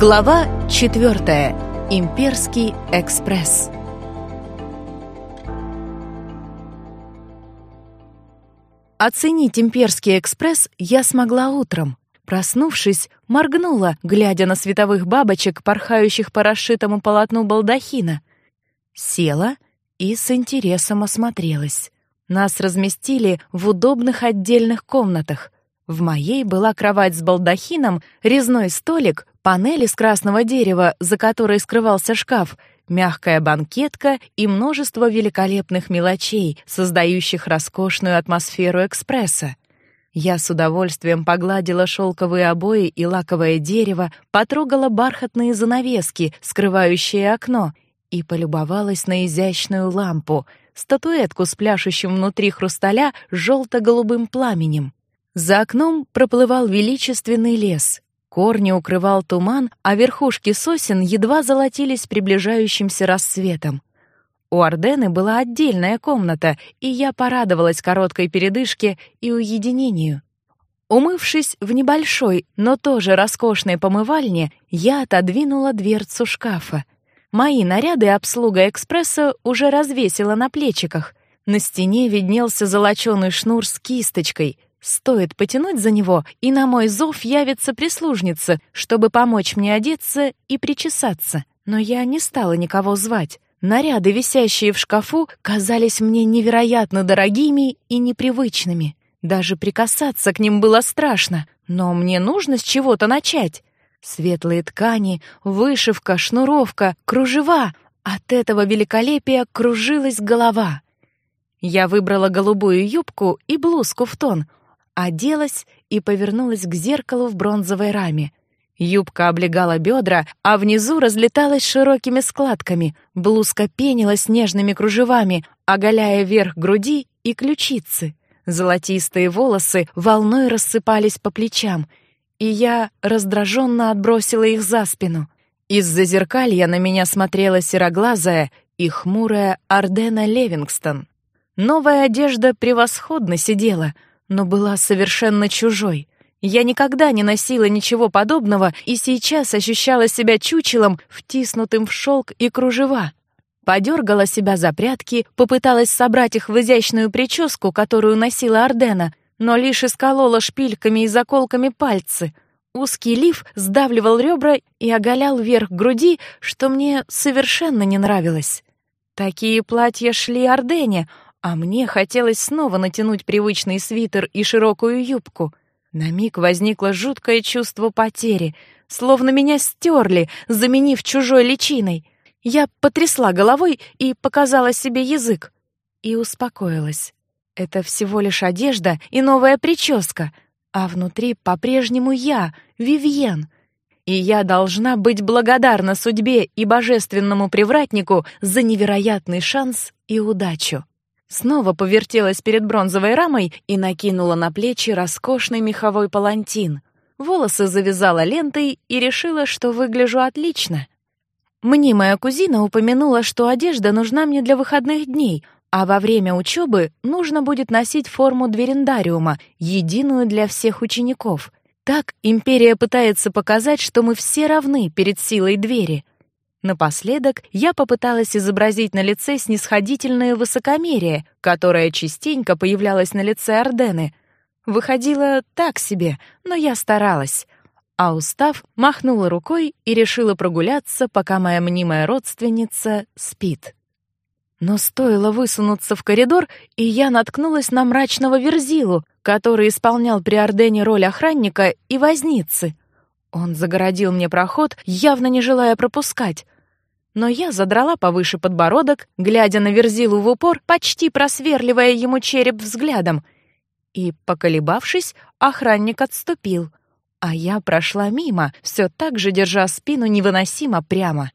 Глава 4. Имперский экспресс. Оценить имперский экспресс я смогла утром. Проснувшись, моргнула, глядя на световых бабочек, порхающих по расшитому полотну балдахина. Села и с интересом осмотрелась. Нас разместили в удобных отдельных комнатах. В моей была кровать с балдахином, резной столик, панель из красного дерева, за которой скрывался шкаф, мягкая банкетка и множество великолепных мелочей, создающих роскошную атмосферу экспресса. Я с удовольствием погладила шелковые обои и лаковое дерево, потрогала бархатные занавески, скрывающие окно, и полюбовалась на изящную лампу, статуэтку с пляшущим внутри хрусталя желто-голубым пламенем. За окном проплывал величественный лес, Корни укрывал туман, а верхушки сосен едва золотились приближающимся рассветом. У Ордены была отдельная комната, и я порадовалась короткой передышке и уединению. Умывшись в небольшой, но тоже роскошной помывальне, я отодвинула дверцу шкафа. Мои наряды обслуга экспресса уже развесила на плечиках. На стене виднелся золоченый шнур с кисточкой — Стоит потянуть за него, и на мой зов явится прислужница, чтобы помочь мне одеться и причесаться. Но я не стала никого звать. Наряды, висящие в шкафу, казались мне невероятно дорогими и непривычными. Даже прикасаться к ним было страшно, но мне нужно с чего-то начать. Светлые ткани, вышивка, шнуровка, кружева. От этого великолепия кружилась голова. Я выбрала голубую юбку и блузку в тон — оделась и повернулась к зеркалу в бронзовой раме. Юбка облегала бедра, а внизу разлеталась широкими складками, блузка пенилась нежными кружевами, оголяя верх груди и ключицы. Золотистые волосы волной рассыпались по плечам, и я раздраженно отбросила их за спину. Из-за зеркалья на меня смотрела сероглазая и хмурая Ардена Левингстон. Новая одежда превосходно сидела — но была совершенно чужой. Я никогда не носила ничего подобного и сейчас ощущала себя чучелом, втиснутым в шелк и кружева. Подергала себя за прятки, попыталась собрать их в изящную прическу, которую носила Ардена, но лишь исколола шпильками и заколками пальцы. Узкий лиф сдавливал ребра и оголял верх груди, что мне совершенно не нравилось. Такие платья шли Ардене, а мне хотелось снова натянуть привычный свитер и широкую юбку. На миг возникло жуткое чувство потери, словно меня стерли, заменив чужой личиной. Я потрясла головой и показала себе язык. И успокоилась. Это всего лишь одежда и новая прическа, а внутри по-прежнему я, Вивьен. И я должна быть благодарна судьбе и божественному привратнику за невероятный шанс и удачу. Снова повертелась перед бронзовой рамой и накинула на плечи роскошный меховой палантин. Волосы завязала лентой и решила, что выгляжу отлично. Мне моя кузина упомянула, что одежда нужна мне для выходных дней, а во время учебы нужно будет носить форму дверендариума, единую для всех учеников. Так империя пытается показать, что мы все равны перед силой двери. Напоследок я попыталась изобразить на лице снисходительное высокомерие, которое частенько появлялось на лице Ордены. Выходило так себе, но я старалась. А устав, махнула рукой и решила прогуляться, пока моя мнимая родственница спит. Но стоило высунуться в коридор, и я наткнулась на мрачного Верзилу, который исполнял при Ордене роль охранника и возницы. Он загородил мне проход, явно не желая пропускать. Но я задрала повыше подбородок, глядя на Верзилу в упор, почти просверливая ему череп взглядом. И, поколебавшись, охранник отступил, а я прошла мимо, все так же держа спину невыносимо прямо.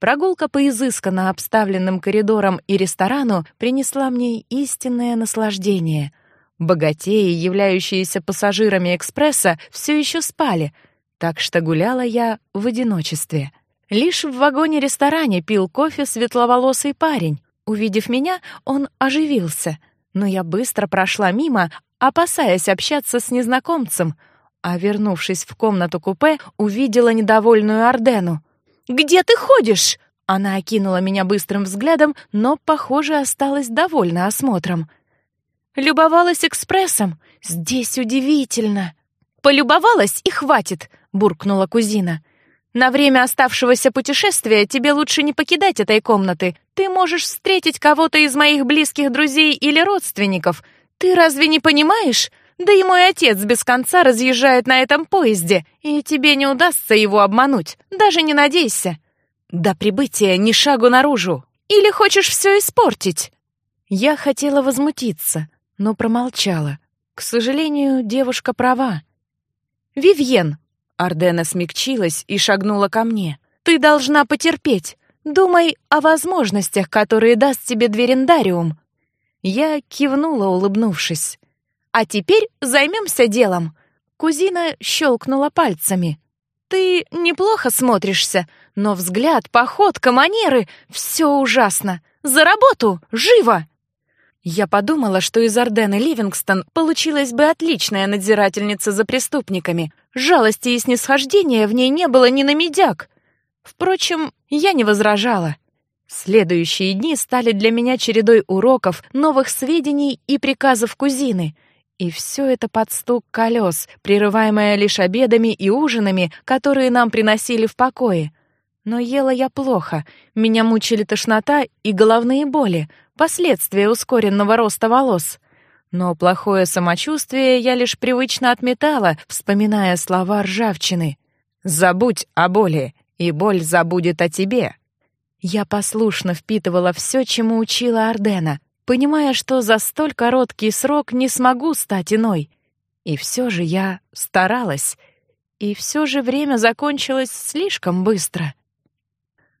Прогулка по изысканно обставленным коридорам и ресторану принесла мне истинное наслаждение. Богатеи, являющиеся пассажирами экспресса, все еще спали — так что гуляла я в одиночестве. Лишь в вагоне-ресторане пил кофе светловолосый парень. Увидев меня, он оживился, но я быстро прошла мимо, опасаясь общаться с незнакомцем, а вернувшись в комнату купе, увидела недовольную Ардену. «Где ты ходишь?» Она окинула меня быстрым взглядом, но, похоже, осталась довольна осмотром. Любовалась экспрессом. Здесь удивительно. Полюбовалась и хватит, буркнула кузина. На время оставшегося путешествия тебе лучше не покидать этой комнаты. Ты можешь встретить кого-то из моих близких друзей или родственников. Ты разве не понимаешь? Да и мой отец без конца разъезжает на этом поезде, и тебе не удастся его обмануть. Даже не надейся. До прибытия ни шагу наружу. Или хочешь все испортить? Я хотела возмутиться, но промолчала. К сожалению, девушка права. Вивьен, Ардена смягчилась и шагнула ко мне. Ты должна потерпеть. Думай о возможностях, которые даст тебе Дверендариум. Я кивнула, улыбнувшись. А теперь займемся делом. Кузина щелкнула пальцами. Ты неплохо смотришься, но взгляд, походка, манеры — все ужасно. За работу! Живо!» Я подумала, что из Ордены Ливингстон получилась бы отличная надзирательница за преступниками. Жалости и снисхождения в ней не было ни на медяк. Впрочем, я не возражала. Следующие дни стали для меня чередой уроков, новых сведений и приказов кузины. И все это под стук колес, прерываемое лишь обедами и ужинами, которые нам приносили в покое. Но ела я плохо, меня мучили тошнота и головные боли, последствия ускоренного роста волос. Но плохое самочувствие я лишь привычно отметала, вспоминая слова ржавчины. «Забудь о боли, и боль забудет о тебе». Я послушно впитывала все, чему учила Ардена, понимая, что за столь короткий срок не смогу стать иной. И все же я старалась, и все же время закончилось слишком быстро.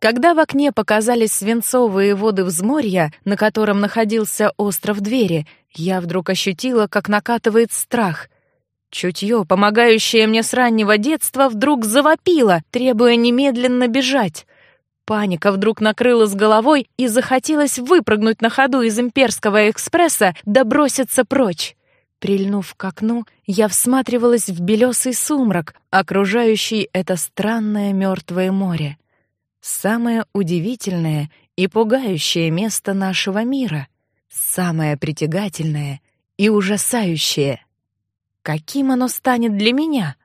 Когда в окне показались свинцовые воды взморья, на котором находился остров Двери, я вдруг ощутила, как накатывает страх. Чутье, помогающее мне с раннего детства, вдруг завопило, требуя немедленно бежать. Паника вдруг накрыла с головой и захотелось выпрыгнуть на ходу из имперского экспресса да броситься прочь. Прильнув к окну, я всматривалась в белесый сумрак, окружающий это странное мертвое море. Самое удивительное и пугающее место нашего мира, самое притягательное и ужасающее. Каким оно станет для меня?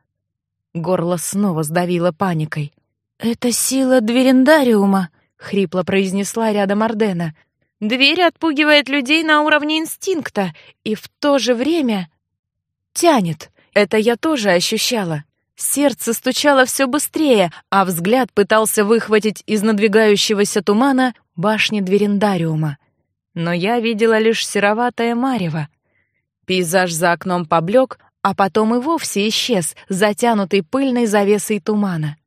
Горло снова сдавило паникой. «Это сила Дверендариума», — хрипло произнесла рядом Ардена. «Дверь отпугивает людей на уровне инстинкта и в то же время тянет. Это я тоже ощущала. Сердце стучало все быстрее, а взгляд пытался выхватить из надвигающегося тумана башни Дверендариума. Но я видела лишь сероватое марево. Пейзаж за окном поблек, а потом и вовсе исчез, затянутый пыльной завесой тумана.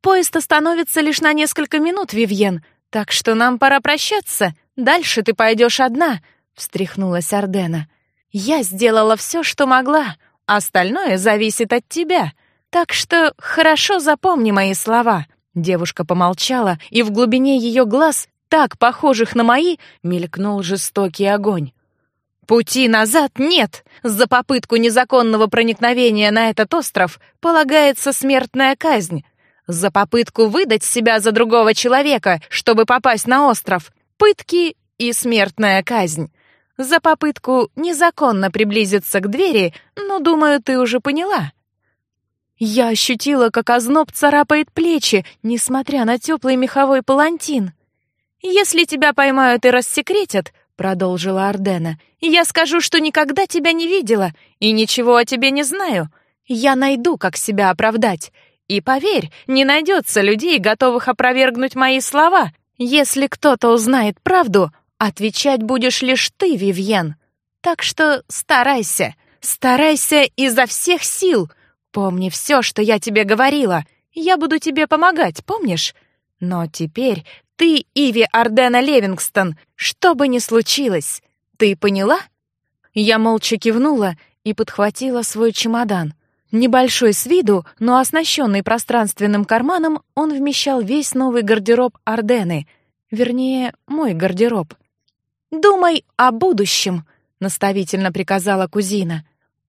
«Поезд остановится лишь на несколько минут, Вивьен, так что нам пора прощаться. Дальше ты пойдешь одна», — встряхнулась Ардена. «Я сделала все, что могла. Остальное зависит от тебя. Так что хорошо запомни мои слова». Девушка помолчала, и в глубине ее глаз, так похожих на мои, мелькнул жестокий огонь. «Пути назад нет! За попытку незаконного проникновения на этот остров полагается смертная казнь. За попытку выдать себя за другого человека, чтобы попасть на остров, пытки и смертная казнь за попытку незаконно приблизиться к двери, но, думаю, ты уже поняла. Я ощутила, как озноб царапает плечи, несмотря на теплый меховой палантин. «Если тебя поймают и рассекретят», — продолжила Ардена, «я скажу, что никогда тебя не видела и ничего о тебе не знаю. Я найду, как себя оправдать. И поверь, не найдется людей, готовых опровергнуть мои слова. Если кто-то узнает правду, Отвечать будешь лишь ты, Вивьен. Так что старайся, старайся изо всех сил. Помни все, что я тебе говорила. Я буду тебе помогать, помнишь? Но теперь ты Иви Ардена Левингстон, что бы ни случилось. Ты поняла? Я молча кивнула и подхватила свой чемодан. Небольшой с виду, но оснащенный пространственным карманом, он вмещал весь новый гардероб Ардены, вернее, мой гардероб — «Думай о будущем», — наставительно приказала кузина.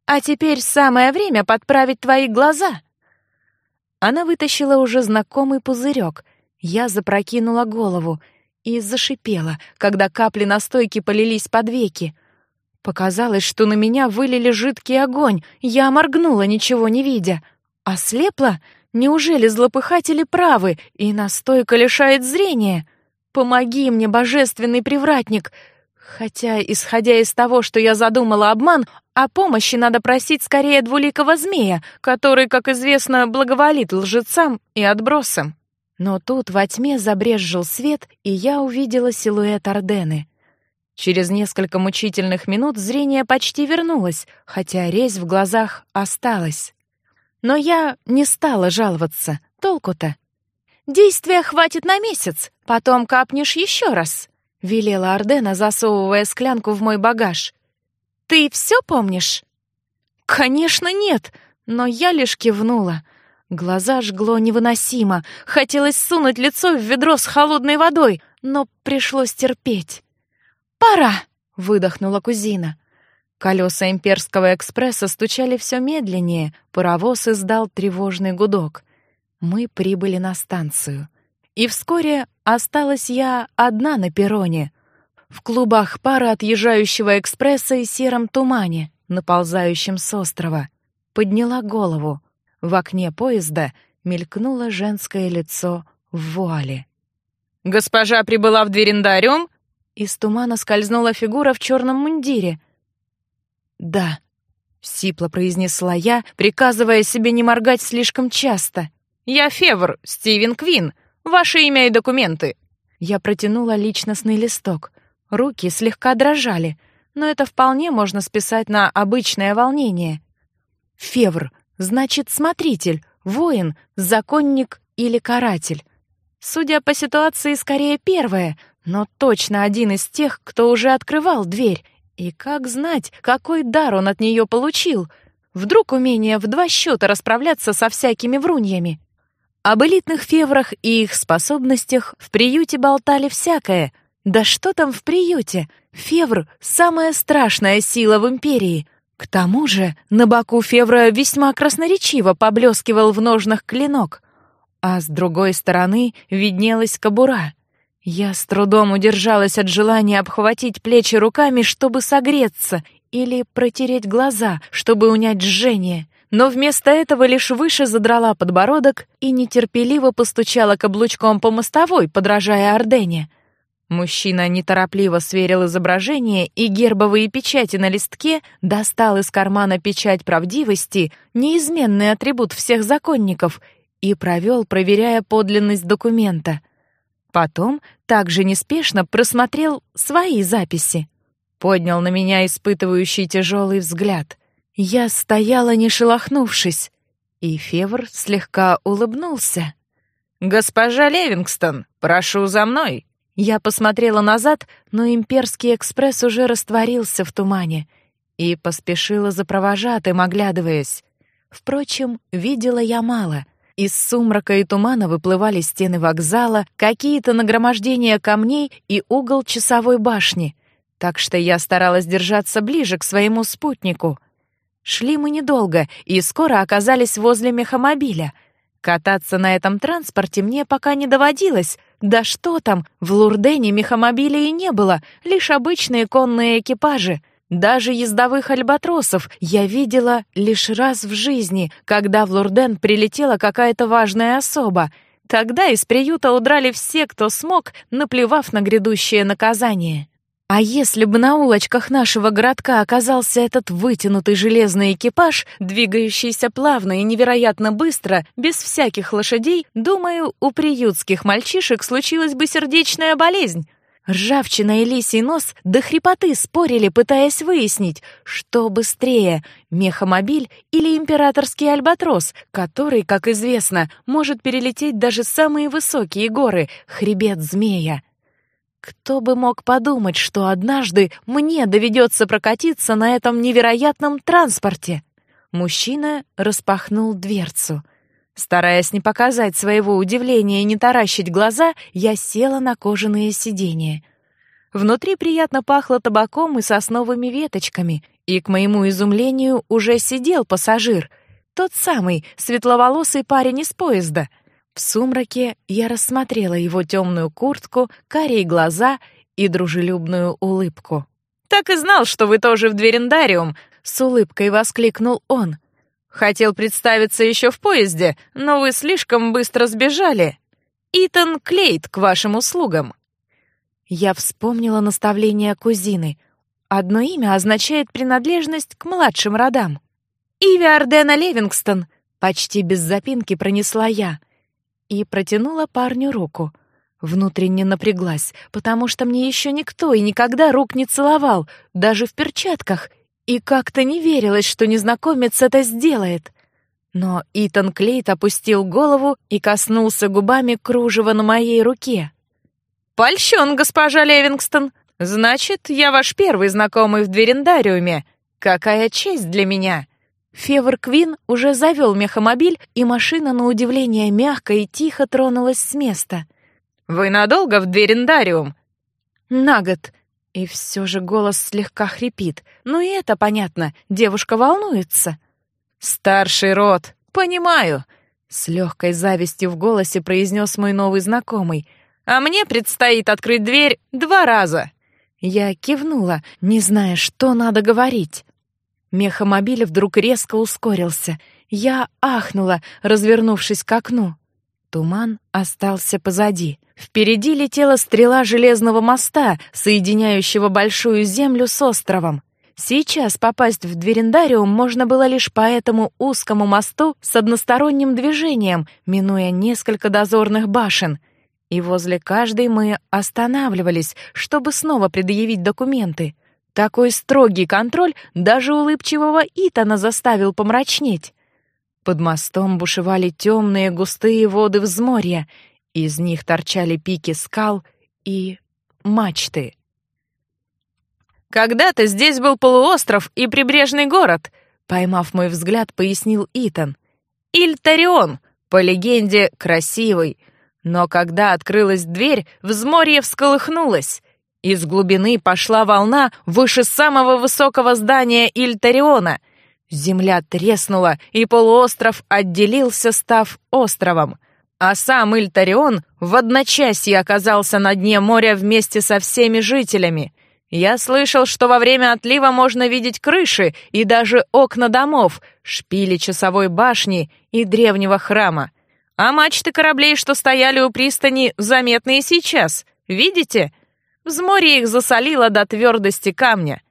А теперь самое время подправить твои глаза. Она вытащила уже знакомый пузырек. Я запрокинула голову и зашипела, когда капли настойки полились под веки. Показалось, что на меня вылили жидкий огонь. Я моргнула, ничего не видя. Ослепла? Неужели злопыхатели правы, и настойка лишает зрения? Помоги мне, божественный привратник! Хотя, исходя из того, что я задумала обман, о помощи надо просить скорее двуликого змея, который, как известно, благоволит лжецам и отбросам. Но тут во тьме забрезжил свет, и я увидела силуэт Ордены. Через несколько мучительных минут зрение почти вернулось, хотя резь в глазах осталась. Но я не стала жаловаться. Толку-то? Действия хватит на месяц, потом капнешь еще раз, велела Ардена, засовывая склянку в мой багаж. Ты все помнишь? Конечно, нет, но я лишь кивнула. Глаза жгло невыносимо. Хотелось сунуть лицо в ведро с холодной водой, но пришлось терпеть. «Пора!» — выдохнула кузина. Колеса имперского экспресса стучали все медленнее, паровоз издал тревожный гудок. Мы прибыли на станцию. И вскоре осталась я одна на перроне. В клубах пара отъезжающего экспресса и сером тумане, наползающем с острова. Подняла голову. В окне поезда мелькнуло женское лицо в вуале. «Госпожа прибыла в Дверендариум?» Из тумана скользнула фигура в черном мундире — «Да», — сипло произнесла я, приказывая себе не моргать слишком часто. «Я Февр, Стивен Квин. Ваше имя и документы». Я протянула личностный листок. Руки слегка дрожали, но это вполне можно списать на обычное волнение. Февр, значит, смотритель, воин, законник или каратель. Судя по ситуации, скорее первое, но точно один из тех, кто уже открывал дверь и как знать, какой дар он от нее получил? Вдруг умение в два счета расправляться со всякими вруньями? Об элитных феврах и их способностях в приюте болтали всякое. Да что там в приюте? Февр — самая страшная сила в империи. К тому же на боку Февра весьма красноречиво поблескивал в ножнах клинок. А с другой стороны виднелась кобура. Я с трудом удержалась от желания обхватить плечи руками, чтобы согреться, или протереть глаза, чтобы унять жжение. Но вместо этого лишь выше задрала подбородок и нетерпеливо постучала каблучком по мостовой, подражая Ордене. Мужчина неторопливо сверил изображение и гербовые печати на листке, достал из кармана печать правдивости, неизменный атрибут всех законников, и провел, проверяя подлинность документа. Потом также неспешно просмотрел свои записи. Поднял на меня испытывающий тяжелый взгляд. Я стояла, не шелохнувшись, и Февр слегка улыбнулся. «Госпожа Левингстон, прошу за мной!» Я посмотрела назад, но имперский экспресс уже растворился в тумане и поспешила за провожатым, оглядываясь. Впрочем, видела я мало — из сумрака и тумана выплывали стены вокзала, какие-то нагромождения камней и угол часовой башни. Так что я старалась держаться ближе к своему спутнику. Шли мы недолго и скоро оказались возле мехомобиля. Кататься на этом транспорте мне пока не доводилось. Да что там, в Лурдене мехомобилей и не было, лишь обычные конные экипажи — даже ездовых альбатросов я видела лишь раз в жизни, когда в Лурден прилетела какая-то важная особа. Тогда из приюта удрали все, кто смог, наплевав на грядущее наказание. А если бы на улочках нашего городка оказался этот вытянутый железный экипаж, двигающийся плавно и невероятно быстро, без всяких лошадей, думаю, у приютских мальчишек случилась бы сердечная болезнь. Ржавчина и лисий нос до хрипоты спорили, пытаясь выяснить, что быстрее — мехомобиль или императорский альбатрос, который, как известно, может перелететь даже самые высокие горы — хребет змея. Кто бы мог подумать, что однажды мне доведется прокатиться на этом невероятном транспорте? Мужчина распахнул дверцу — Стараясь не показать своего удивления и не таращить глаза, я села на кожаные сиденья. Внутри приятно пахло табаком и сосновыми веточками, и, к моему изумлению, уже сидел пассажир, тот самый светловолосый парень из поезда. В сумраке я рассмотрела его темную куртку, карие глаза и дружелюбную улыбку. «Так и знал, что вы тоже в Дверендариум!» — с улыбкой воскликнул он. «Хотел представиться еще в поезде, но вы слишком быстро сбежали. Итан Клейт к вашим услугам». Я вспомнила наставление кузины. Одно имя означает принадлежность к младшим родам. «Иви Ардена Левингстон!» — почти без запинки пронесла я. И протянула парню руку. Внутренне напряглась, потому что мне еще никто и никогда рук не целовал, даже в перчатках, и как-то не верилось, что незнакомец это сделает. Но Итан Клейт опустил голову и коснулся губами кружева на моей руке. «Польщен, госпожа Левингстон. Значит, я ваш первый знакомый в Дверендариуме. Какая честь для меня!» Февр Квин уже завел мехомобиль, и машина, на удивление, мягко и тихо тронулась с места. «Вы надолго в Дверендариум?» «На год». И все же голос слегка хрипит. Ну и это понятно, девушка волнуется. «Старший род, понимаю», — с легкой завистью в голосе произнес мой новый знакомый — а мне предстоит открыть дверь два раза. Я кивнула, не зная, что надо говорить. Мехомобиль вдруг резко ускорился. Я ахнула, развернувшись к окну. Туман остался позади. Впереди летела стрела железного моста, соединяющего большую землю с островом. Сейчас попасть в Дверендариум можно было лишь по этому узкому мосту с односторонним движением, минуя несколько дозорных башен — и возле каждой мы останавливались, чтобы снова предъявить документы. Такой строгий контроль даже улыбчивого Итана заставил помрачнеть. Под мостом бушевали темные густые воды взморья, из них торчали пики скал и мачты. «Когда-то здесь был полуостров и прибрежный город», — поймав мой взгляд, пояснил Итан. «Ильтарион, по легенде, красивый, но когда открылась дверь, взморье всколыхнулось. Из глубины пошла волна выше самого высокого здания Ильтариона. Земля треснула, и полуостров отделился, став островом. А сам Ильтарион в одночасье оказался на дне моря вместе со всеми жителями. Я слышал, что во время отлива можно видеть крыши и даже окна домов, шпили часовой башни и древнего храма. А мачты кораблей, что стояли у пристани, заметны и сейчас. Видите? Взморье их засолило до твердости камня.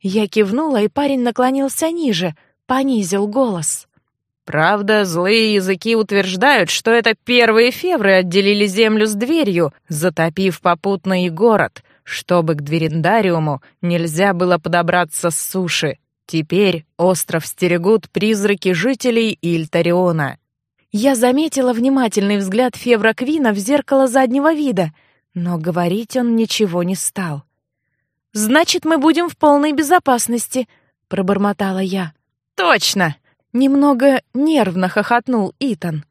Я кивнула, и парень наклонился ниже, понизил голос. Правда, злые языки утверждают, что это первые февры отделили землю с дверью, затопив попутно и город, чтобы к Дверендариуму нельзя было подобраться с суши. Теперь остров стерегут призраки жителей Ильтариона. Я заметила внимательный взгляд Февра Квина в зеркало заднего вида, но говорить он ничего не стал. «Значит, мы будем в полной безопасности», — пробормотала я. «Точно!» — немного нервно хохотнул Итан.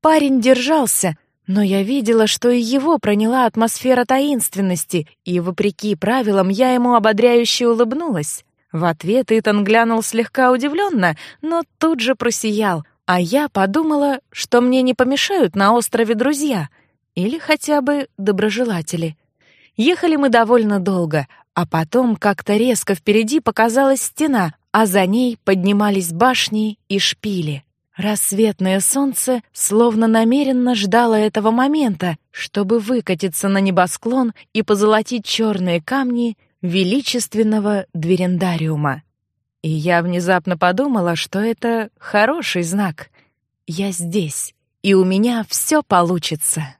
Парень держался, но я видела, что и его проняла атмосфера таинственности, и, вопреки правилам, я ему ободряюще улыбнулась. В ответ Итан глянул слегка удивленно, но тут же просиял — а я подумала, что мне не помешают на острове друзья или хотя бы доброжелатели. Ехали мы довольно долго, а потом как-то резко впереди показалась стена, а за ней поднимались башни и шпили. Рассветное солнце словно намеренно ждало этого момента, чтобы выкатиться на небосклон и позолотить черные камни величественного дверендариума. И я внезапно подумала, что это хороший знак. Я здесь, и у меня все получится.